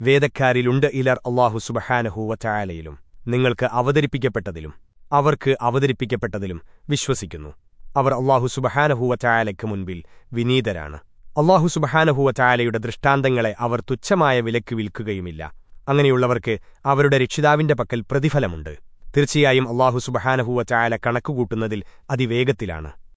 വേദക്കാരിലുണ്ട് ഇലർ അള്ളാഹു സുബഹാനഹൂവറ്റായാലയിലും നിങ്ങൾക്ക് അവതരിപ്പിക്കപ്പെട്ടതിലും അവർക്ക് അവതരിപ്പിക്കപ്പെട്ടതിലും വിശ്വസിക്കുന്നു. അവർ അള്ളാഹു സുബഹാനഹൂവറ്റായാലയ്ക്ക് മുൻപിൽ വിനീതരാണ്. അള്ളാഹു സുബഹാനഹൂവറ്റായാലയുടെ ദൃഷ്ടാന്തങ്ങളെ അവർ തുച്ഛമായ വിലക്ക് വിൽക്കുകയുമില്ല. അങ്ങനെയുള്ളവർക്ക് അവരുടെ രക്ഷിതാവിന്റെ പക്കൽ പ്രതിഫലമുണ്ട്. തീർച്ചയായും അള്ളാഹു സുബഹാനഹൂവറ്റായാല കണക്കുകൂട്ടുന്നതിൽ അതിവേഗത്തിലാണ്.